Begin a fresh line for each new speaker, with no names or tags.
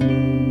Música